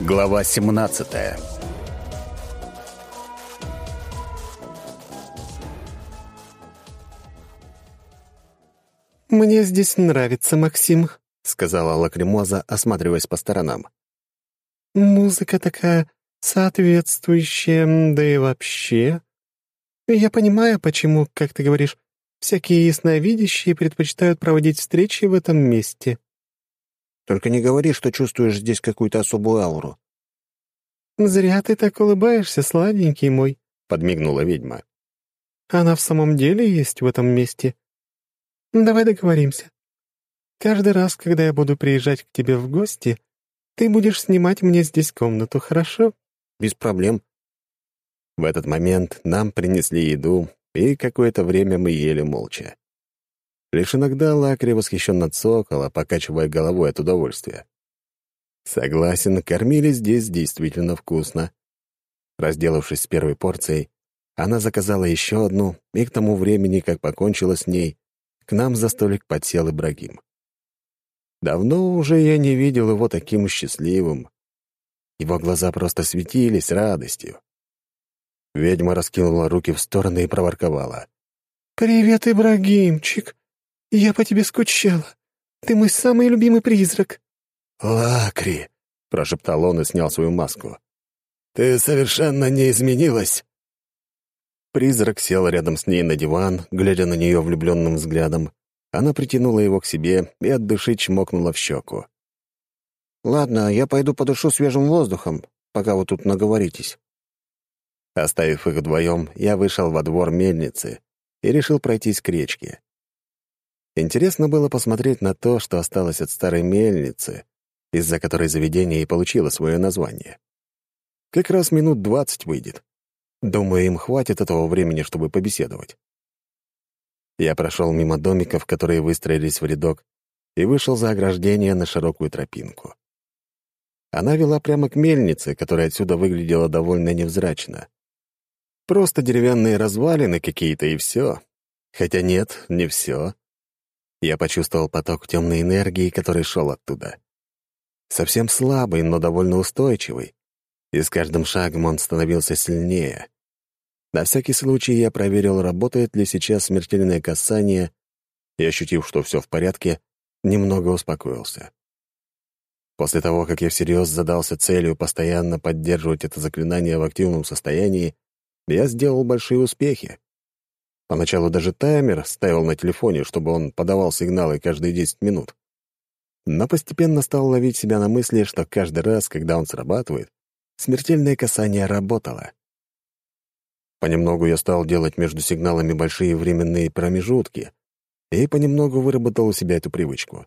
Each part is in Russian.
Глава 17 «Мне здесь нравится, Максим», — сказала Лакримоза, осматриваясь по сторонам. «Музыка такая соответствующая, да и вообще. Я понимаю, почему, как ты говоришь, всякие ясновидящие предпочитают проводить встречи в этом месте». Только не говори, что чувствуешь здесь какую-то особую ауру». «Зря ты так улыбаешься, сладенький мой», — подмигнула ведьма. «Она в самом деле есть в этом месте. Давай договоримся. Каждый раз, когда я буду приезжать к тебе в гости, ты будешь снимать мне здесь комнату, хорошо?» «Без проблем». В этот момент нам принесли еду, и какое-то время мы ели молча. Лишь иногда Лакри восхищенно цокала, покачивая головой от удовольствия. Согласен, кормили здесь действительно вкусно. Разделавшись с первой порцией, она заказала еще одну, и к тому времени, как покончила с ней, к нам за столик подсел Ибрагим. Давно уже я не видел его таким счастливым. Его глаза просто светились радостью. Ведьма раскинула руки в стороны и проворковала. «Привет, Ибрагимчик! Я по тебе скучала. Ты мой самый любимый призрак». «Лакри», — прошептал он и снял свою маску. «Ты совершенно не изменилась». Призрак сел рядом с ней на диван, глядя на нее влюбленным взглядом. Она притянула его к себе и от души чмокнула в щеку. «Ладно, я пойду подышу свежим воздухом, пока вы тут наговоритесь». Оставив их вдвоем, я вышел во двор мельницы и решил пройтись к речке. Интересно было посмотреть на то, что осталось от старой мельницы, из-за которой заведение и получило свое название. Как раз минут двадцать выйдет. Думаю, им хватит этого времени, чтобы побеседовать. Я прошел мимо домиков, которые выстроились в рядок, и вышел за ограждение на широкую тропинку. Она вела прямо к мельнице, которая отсюда выглядела довольно невзрачно. Просто деревянные развалины какие-то и все. Хотя нет, не все. Я почувствовал поток темной энергии, который шел оттуда. Совсем слабый, но довольно устойчивый. И с каждым шагом он становился сильнее. На всякий случай я проверил, работает ли сейчас смертельное касание, и, ощутив, что все в порядке, немного успокоился. После того, как я всерьез задался целью постоянно поддерживать это заклинание в активном состоянии, я сделал большие успехи. Поначалу даже таймер ставил на телефоне, чтобы он подавал сигналы каждые 10 минут. Но постепенно стал ловить себя на мысли, что каждый раз, когда он срабатывает, смертельное касание работало. Понемногу я стал делать между сигналами большие временные промежутки и понемногу выработал у себя эту привычку.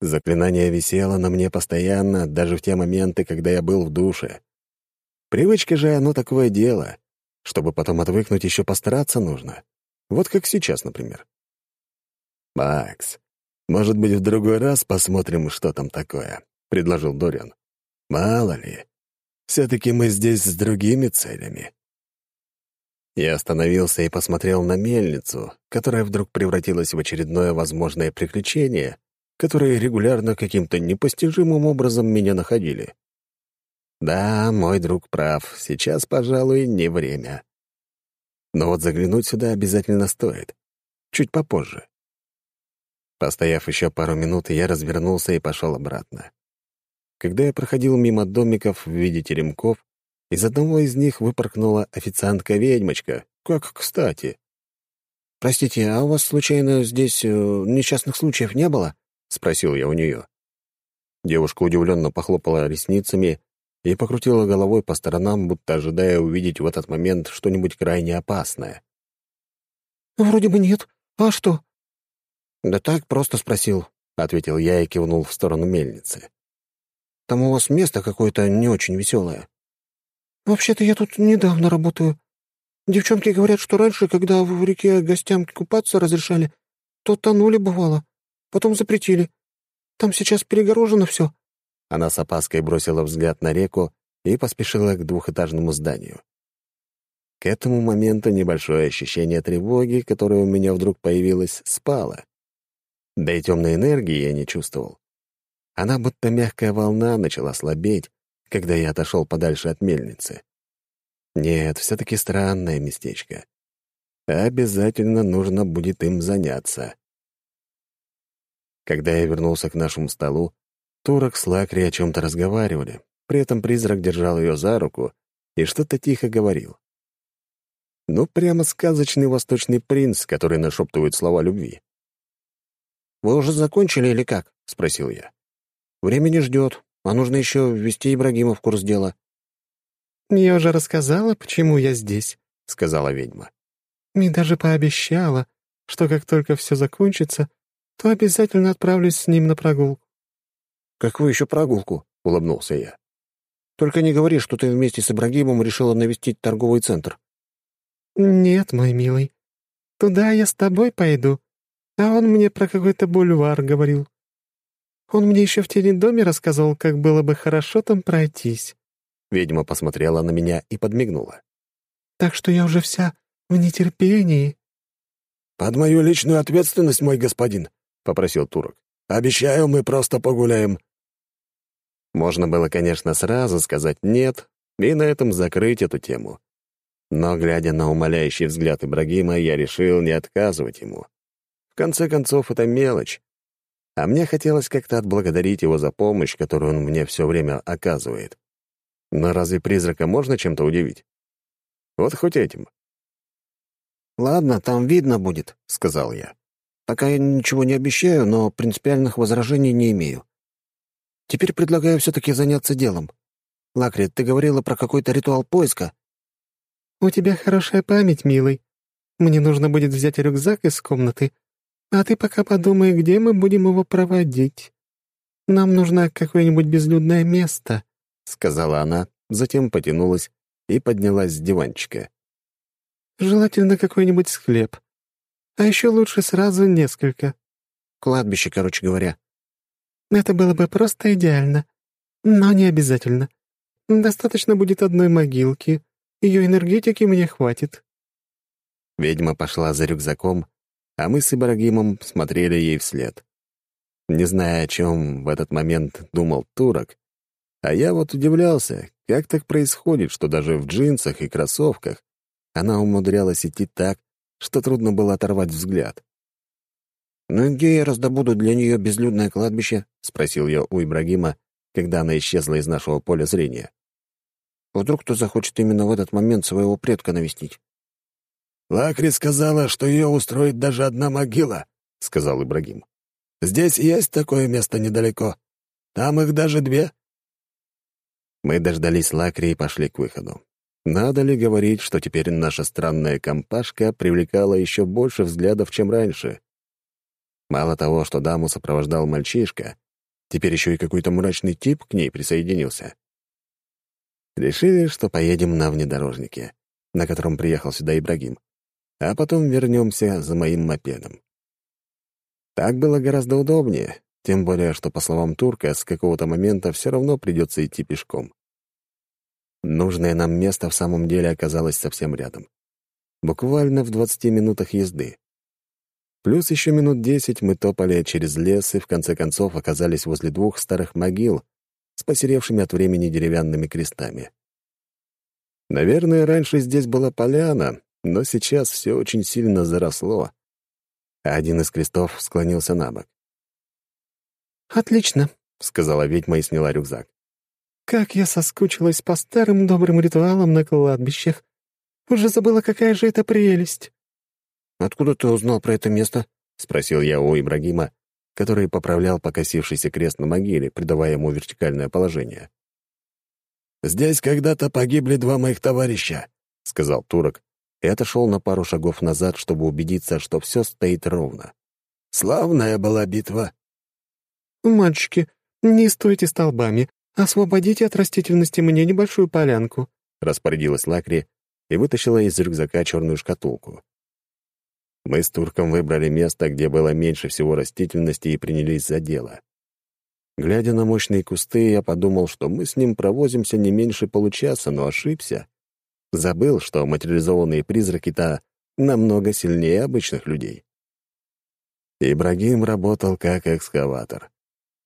Заклинание висело на мне постоянно, даже в те моменты, когда я был в душе. Привычка же, оно такое дело. Чтобы потом отвыкнуть, еще постараться нужно. Вот как сейчас, например. «Макс, может быть, в другой раз посмотрим, что там такое», — предложил Дориан. «Мало ли. Все-таки мы здесь с другими целями». Я остановился и посмотрел на мельницу, которая вдруг превратилась в очередное возможное приключение, которое регулярно каким-то непостижимым образом меня находили. Да, мой друг прав, сейчас, пожалуй, не время. Но вот заглянуть сюда обязательно стоит. Чуть попозже. Постояв еще пару минут, я развернулся и пошел обратно. Когда я проходил мимо домиков в виде теремков, из одного из них выпорхнула официантка-ведьмочка. Как кстати. «Простите, а у вас, случайно, здесь э, несчастных случаев не было?» — спросил я у нее. Девушка удивленно похлопала ресницами и покрутила головой по сторонам, будто ожидая увидеть в этот момент что-нибудь крайне опасное. «Вроде бы нет. А что?» «Да так, просто спросил», — ответил я и кивнул в сторону мельницы. «Там у вас место какое-то не очень веселое». «Вообще-то я тут недавно работаю. Девчонки говорят, что раньше, когда в реке гостям купаться разрешали, то тонули, бывало. Потом запретили. Там сейчас перегорожено все. Она с опаской бросила взгляд на реку и поспешила к двухэтажному зданию. К этому моменту небольшое ощущение тревоги, которое у меня вдруг появилось, спало. Да и темной энергии я не чувствовал. Она, будто мягкая волна, начала слабеть, когда я отошел подальше от мельницы. Нет, все-таки странное местечко. Обязательно нужно будет им заняться. Когда я вернулся к нашему столу, Турок с Лакри о чем-то разговаривали. При этом призрак держал ее за руку и что-то тихо говорил. Ну, прямо сказочный восточный принц, который нашептывает слова любви. «Вы уже закончили или как?» — спросил я. «Время не ждет, а нужно еще ввести Ибрагима в курс дела». «Я уже рассказала, почему я здесь», — сказала ведьма. «И даже пообещала, что как только все закончится, то обязательно отправлюсь с ним на прогулку». «Какую еще прогулку?» — улыбнулся я. «Только не говори, что ты вместе с Ибрагимом решила навестить торговый центр». «Нет, мой милый. Туда я с тобой пойду, а он мне про какой-то бульвар говорил. Он мне еще в теледоме рассказывал, как было бы хорошо там пройтись». Ведьма посмотрела на меня и подмигнула. «Так что я уже вся в нетерпении». «Под мою личную ответственность, мой господин», — попросил турок. «Обещаю, мы просто погуляем». Можно было, конечно, сразу сказать «нет» и на этом закрыть эту тему. Но, глядя на умоляющий взгляд Ибрагима, я решил не отказывать ему. В конце концов, это мелочь. А мне хотелось как-то отблагодарить его за помощь, которую он мне все время оказывает. Но разве призрака можно чем-то удивить? Вот хоть этим. «Ладно, там видно будет», — сказал я. «Пока я ничего не обещаю, но принципиальных возражений не имею. Теперь предлагаю все-таки заняться делом. Лакри, ты говорила про какой-то ритуал поиска?» «У тебя хорошая память, милый. Мне нужно будет взять рюкзак из комнаты, а ты пока подумай, где мы будем его проводить. Нам нужно какое-нибудь безлюдное место», — сказала она, затем потянулась и поднялась с диванчика. «Желательно какой-нибудь склеп. А еще лучше сразу несколько». «Кладбище, короче говоря». «Это было бы просто идеально, но не обязательно. Достаточно будет одной могилки, ее энергетики мне хватит». Ведьма пошла за рюкзаком, а мы с Ибрагимом смотрели ей вслед. Не зная, о чем в этот момент думал турок, а я вот удивлялся, как так происходит, что даже в джинсах и кроссовках она умудрялась идти так, что трудно было оторвать взгляд. «Ну и где я раздобуду для нее безлюдное кладбище?» — спросил я у Ибрагима, когда она исчезла из нашего поля зрения. Вдруг кто захочет именно в этот момент своего предка навестить. «Лакри сказала, что ее устроит даже одна могила», — сказал Ибрагим. «Здесь есть такое место недалеко. Там их даже две». Мы дождались Лакри и пошли к выходу. Надо ли говорить, что теперь наша странная компашка привлекала еще больше взглядов, чем раньше? Мало того, что даму сопровождал мальчишка, теперь еще и какой-то мрачный тип к ней присоединился. Решили, что поедем на внедорожнике, на котором приехал сюда Ибрагим, а потом вернемся за моим мопедом. Так было гораздо удобнее, тем более, что, по словам турка, с какого-то момента все равно придется идти пешком. Нужное нам место в самом деле оказалось совсем рядом. Буквально в 20 минутах езды. Плюс еще минут десять мы топали через лес и в конце концов оказались возле двух старых могил, с посеревшими от времени деревянными крестами. Наверное, раньше здесь была поляна, но сейчас все очень сильно заросло. А один из крестов склонился на бок. «Отлично», — сказала ведьма и сняла рюкзак. «Как я соскучилась по старым добрым ритуалам на кладбищах. Уже забыла, какая же это прелесть». «Откуда ты узнал про это место?» — спросил я у Ибрагима, который поправлял покосившийся крест на могиле, придавая ему вертикальное положение. «Здесь когда-то погибли два моих товарища», — сказал турок, и отошел на пару шагов назад, чтобы убедиться, что все стоит ровно. «Славная была битва». «Мальчики, не стойте столбами, освободите от растительности мне небольшую полянку», — распорядилась Лакри и вытащила из рюкзака черную шкатулку. Мы с турком выбрали место, где было меньше всего растительности, и принялись за дело. Глядя на мощные кусты, я подумал, что мы с ним провозимся не меньше получаса, но ошибся. Забыл, что материализованные призраки-то намного сильнее обычных людей. Ибрагим работал как экскаватор.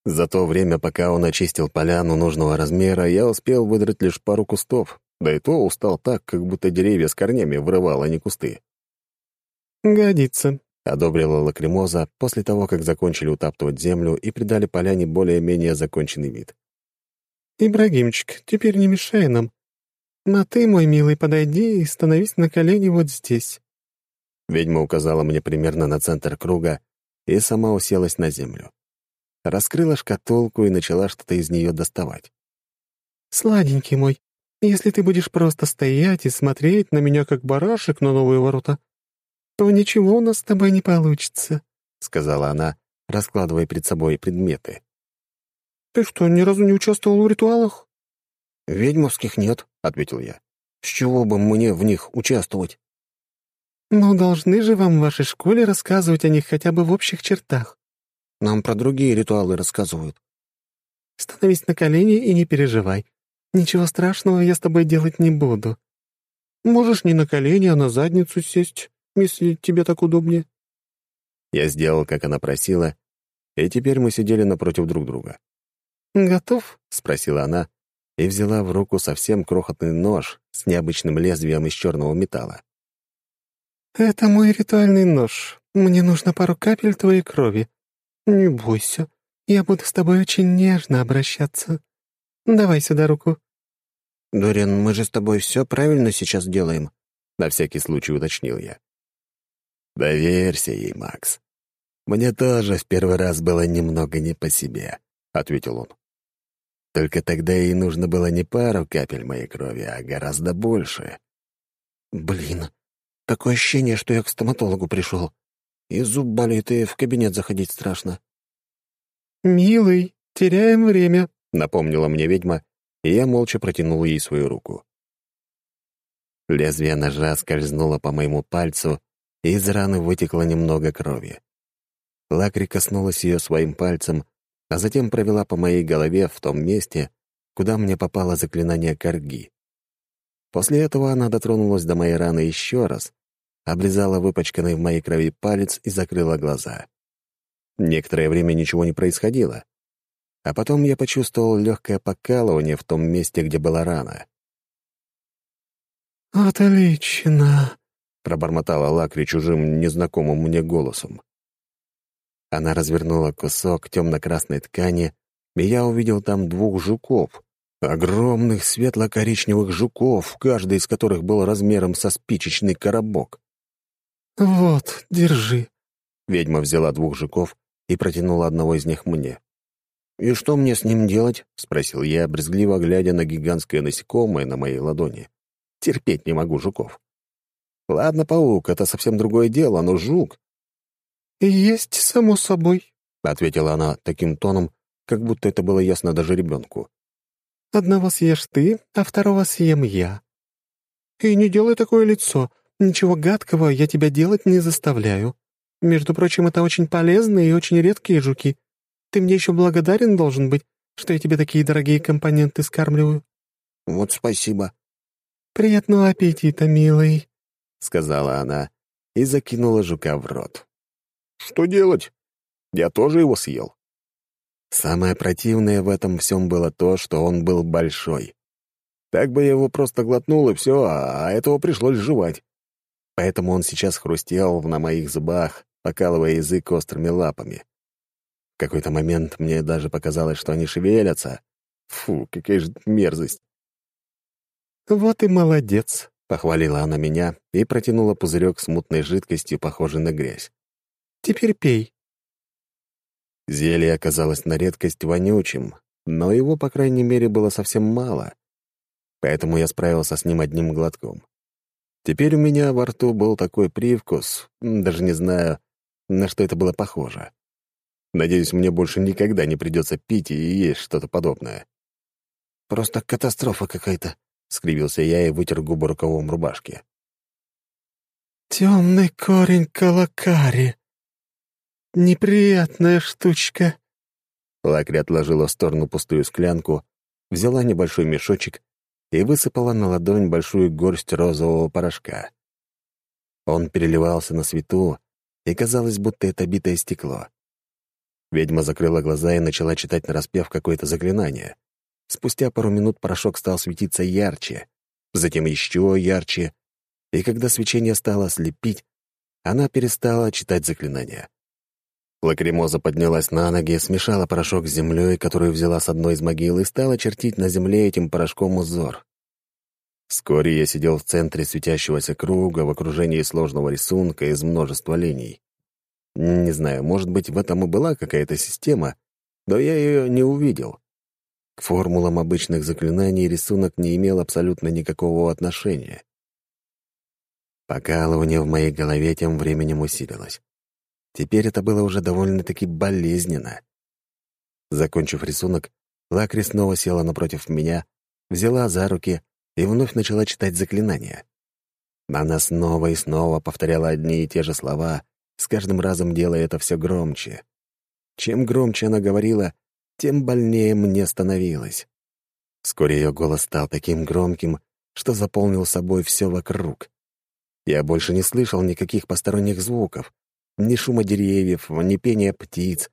За то время, пока он очистил поляну нужного размера, я успел выдрать лишь пару кустов, да и то устал так, как будто деревья с корнями вырывал, а не кусты. «Годится», — одобрила лакримоза после того, как закончили утаптывать землю и придали поляне более-менее законченный вид. «Ибрагимчик, теперь не мешай нам. А ты, мой милый, подойди и становись на колени вот здесь». Ведьма указала мне примерно на центр круга и сама уселась на землю раскрыла шкатулку и начала что-то из нее доставать. «Сладенький мой, если ты будешь просто стоять и смотреть на меня, как барашек на новые ворота, то ничего у нас с тобой не получится», — сказала она, раскладывая перед собой предметы. «Ты что, ни разу не участвовал в ритуалах?» «Ведьмовских нет», — ответил я. «С чего бы мне в них участвовать?» «Ну, должны же вам в вашей школе рассказывать о них хотя бы в общих чертах. Нам про другие ритуалы рассказывают. Становись на колени и не переживай. Ничего страшного я с тобой делать не буду. Можешь не на колени, а на задницу сесть, если тебе так удобнее». Я сделал, как она просила, и теперь мы сидели напротив друг друга. «Готов?» — спросила она и взяла в руку совсем крохотный нож с необычным лезвием из черного металла. «Это мой ритуальный нож. Мне нужно пару капель твоей крови. «Не бойся, я буду с тобой очень нежно обращаться. Давай сюда руку». «Дориан, мы же с тобой все правильно сейчас делаем», — на всякий случай уточнил я. «Доверься ей, Макс. Мне тоже в первый раз было немного не по себе», — ответил он. «Только тогда ей нужно было не пару капель моей крови, а гораздо больше». «Блин, такое ощущение, что я к стоматологу пришел. И зуб болит, и в кабинет заходить страшно. «Милый, теряем время», — напомнила мне ведьма, и я молча протянул ей свою руку. Лезвие ножа скользнуло по моему пальцу, и из раны вытекло немного крови. Лакри коснулась ее своим пальцем, а затем провела по моей голове в том месте, куда мне попало заклинание корги. После этого она дотронулась до моей раны еще раз, обрезала выпачканный в моей крови палец и закрыла глаза. Некоторое время ничего не происходило. А потом я почувствовал легкое покалывание в том месте, где была рана. «Отлично!» — пробормотала Лакри чужим, незнакомым мне голосом. Она развернула кусок темно-красной ткани, и я увидел там двух жуков, огромных светло-коричневых жуков, каждый из которых был размером со спичечный коробок. «Вот, держи». Ведьма взяла двух жуков и протянула одного из них мне. «И что мне с ним делать?» — спросил я, брезгливо глядя на гигантское насекомое на моей ладони. Терпеть не могу жуков. Ладно, паук, это совсем другое дело, но жук... «Есть, само собой», — ответила она таким тоном, как будто это было ясно даже ребенку. «Одного съешь ты, а второго съем я. И не делай такое лицо, Ничего гадкого я тебя делать не заставляю. Между прочим, это очень полезные и очень редкие жуки. Ты мне еще благодарен должен быть, что я тебе такие дорогие компоненты скармливаю». «Вот спасибо». «Приятного аппетита, милый», — сказала она и закинула жука в рот. «Что делать? Я тоже его съел». Самое противное в этом всем было то, что он был большой. Так бы я его просто глотнул, и все, а этого пришлось жевать поэтому он сейчас хрустел на моих зубах, покалывая язык острыми лапами. В какой-то момент мне даже показалось, что они шевелятся. Фу, какая же мерзость. «Вот и молодец», — похвалила она меня и протянула пузырек с мутной жидкостью, похожей на грязь. «Теперь пей». Зелье оказалось на редкость вонючим, но его, по крайней мере, было совсем мало, поэтому я справился с ним одним глотком. Теперь у меня во рту был такой привкус, даже не знаю, на что это было похоже. Надеюсь, мне больше никогда не придется пить и есть что-то подобное. «Просто катастрофа какая-то», — скривился я и вытер губы рукавом рубашки. «Темный корень калакари. Неприятная штучка». Лакри отложила в сторону пустую склянку, взяла небольшой мешочек и высыпала на ладонь большую горсть розового порошка. Он переливался на свету, и казалось, будто это битое стекло. Ведьма закрыла глаза и начала читать нараспев какое-то заклинание. Спустя пару минут порошок стал светиться ярче, затем еще ярче, и когда свечение стало слепить, она перестала читать заклинание. Лакримоза поднялась на ноги, смешала порошок с землей, которую взяла с одной из могил, и стала чертить на земле этим порошком узор. Вскоре я сидел в центре светящегося круга в окружении сложного рисунка из множества линий. Не знаю, может быть, в этом и была какая-то система, но я ее не увидел. К формулам обычных заклинаний рисунок не имел абсолютно никакого отношения. Покалывание в моей голове тем временем усилилось. Теперь это было уже довольно-таки болезненно. Закончив рисунок, Лакри снова села напротив меня, взяла за руки и вновь начала читать заклинания. Она снова и снова повторяла одни и те же слова, с каждым разом делая это все громче. Чем громче она говорила, тем больнее мне становилось. Вскоре ее голос стал таким громким, что заполнил собой все вокруг. Я больше не слышал никаких посторонних звуков, ни шума деревьев, ни пения птиц,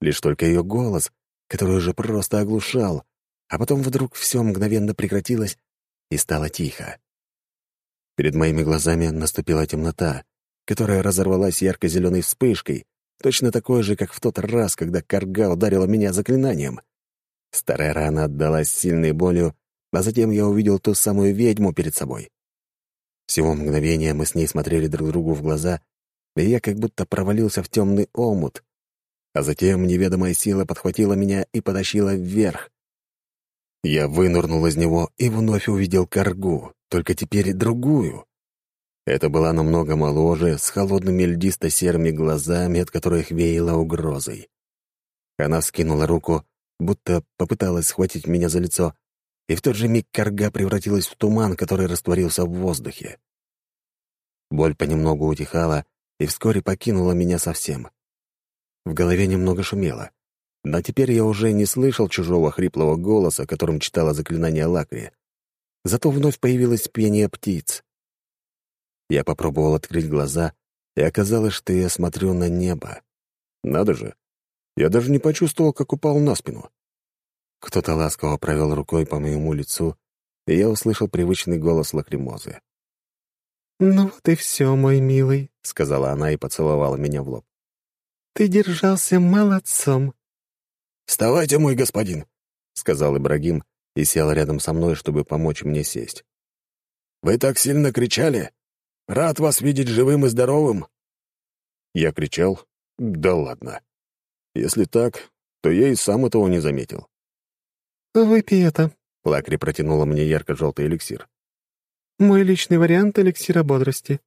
лишь только ее голос, который уже просто оглушал, а потом вдруг все мгновенно прекратилось и стало тихо. Перед моими глазами наступила темнота, которая разорвалась ярко-зеленой вспышкой, точно такой же, как в тот раз, когда карга ударила меня заклинанием. Старая рана отдалась сильной болью, а затем я увидел ту самую ведьму перед собой. Всего мгновения мы с ней смотрели друг другу в глаза, и я как будто провалился в темный омут. А затем неведомая сила подхватила меня и потащила вверх. Я вынырнул из него и вновь увидел коргу, только теперь другую. Это была намного моложе, с холодными льдисто-серыми глазами, от которых веяло угрозой. Она скинула руку, будто попыталась схватить меня за лицо, и в тот же миг корга превратилась в туман, который растворился в воздухе. Боль понемногу утихала, и вскоре покинула меня совсем. В голове немного шумело. Но теперь я уже не слышал чужого хриплого голоса, которым читала заклинание Лакри. Зато вновь появилось пение птиц. Я попробовал открыть глаза, и оказалось, что я смотрю на небо. Надо же, я даже не почувствовал, как упал на спину. Кто-то ласково провел рукой по моему лицу, и я услышал привычный голос лакримозы. «Ну вот и все, мой милый», — сказала она и поцеловала меня в лоб. «Ты держался молодцом». «Вставайте, мой господин», — сказал Ибрагим и сел рядом со мной, чтобы помочь мне сесть. «Вы так сильно кричали? Рад вас видеть живым и здоровым». Я кричал? Да ладно. Если так, то я и сам этого не заметил. «Выпей это», — Лакри протянула мне ярко-желтый эликсир. Мой личный вариант эликсира бодрости.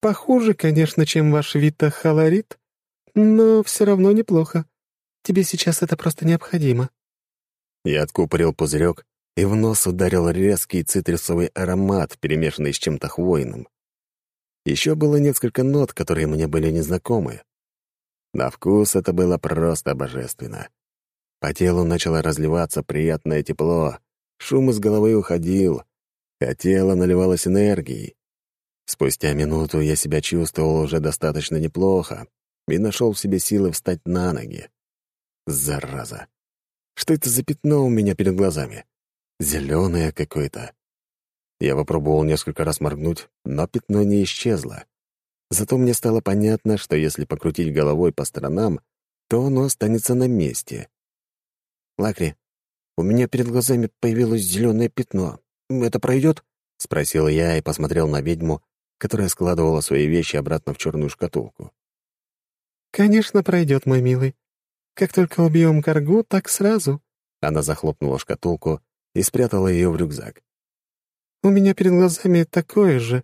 Похуже, конечно, чем ваш Вита Халарит, но все равно неплохо. Тебе сейчас это просто необходимо». Я откупорил пузырек, и в нос ударил резкий цитрусовый аромат, перемешанный с чем-то хвойным. Еще было несколько нот, которые мне были незнакомы. На вкус это было просто божественно. По телу начало разливаться приятное тепло, шум из головы уходил, а тело наливалось энергией. Спустя минуту я себя чувствовал уже достаточно неплохо и нашел в себе силы встать на ноги. Зараза! Что это за пятно у меня перед глазами? Зеленое какое-то. Я попробовал несколько раз моргнуть, но пятно не исчезло. Зато мне стало понятно, что если покрутить головой по сторонам, то оно останется на месте. «Лакри, у меня перед глазами появилось зеленое пятно. «Это пройдет?» — спросил я и посмотрел на ведьму, которая складывала свои вещи обратно в черную шкатулку. «Конечно, пройдет, мой милый. Как только убьем коргу, так сразу». Она захлопнула шкатулку и спрятала ее в рюкзак. «У меня перед глазами такое же.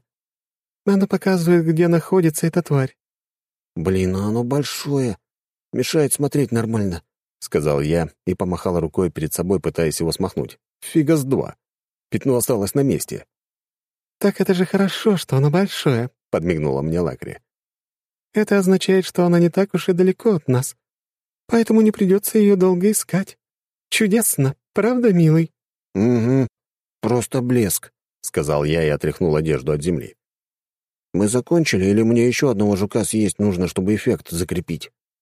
Она показывает, где находится эта тварь». «Блин, а оно большое. Мешает смотреть нормально», — сказал я и помахал рукой перед собой, пытаясь его смахнуть. «Фига с два. Пятно осталось на месте. «Так это же хорошо, что оно большое», — подмигнула мне Лакри. «Это означает, что она не так уж и далеко от нас, поэтому не придется ее долго искать. Чудесно, правда, милый?» «Угу, просто блеск», — сказал я и отряхнул одежду от земли. «Мы закончили, или мне еще одного жука съесть нужно, чтобы эффект закрепить?»